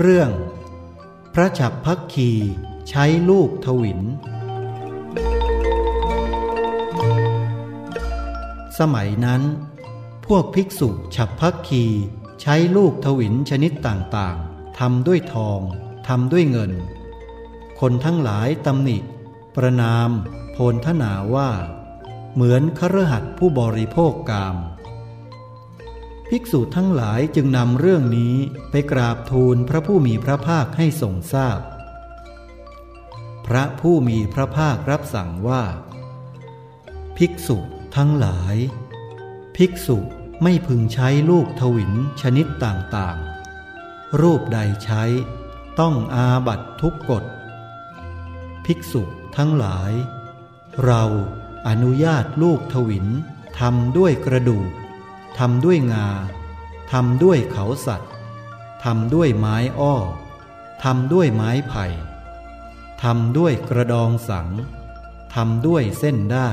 เรื่อง พระฉับพักคีใช้ลูกทวิน สมัยนั้น พวกภิกษุฉับพักคีใช้ลูกทวินชนิดต่างๆทำด้วยทองทำด้วยเงิน คนทั้งหลายตำหนิ ประนาม โพลทนาว่า เหมือนครหัสผู้บริโภคกาม ภิกษุทั้งหลายจึงนำเรื่องนี้ไปกราบทูลพระผู้มีพระภาคให้ทรงทราบพพระผู้มีพระภาครับสั่งว่า ภิกษุทั้งหลาย ภิกษุไม่พึงใช้ลูกทวินชนิดต่างๆ รูปใดใช้ต้องอาบัตทุกกฎ ภิกษุทั้งหลาย เราอนุญาตลูกทวินทำด้วยกระดูก ทำด้วยงาทำด้วยเขาสัตว์ทำด้วยไม้อ้อทำด้วยไม้ไผ่ทำด้วยกระดองสังทำด้วยเส้นได้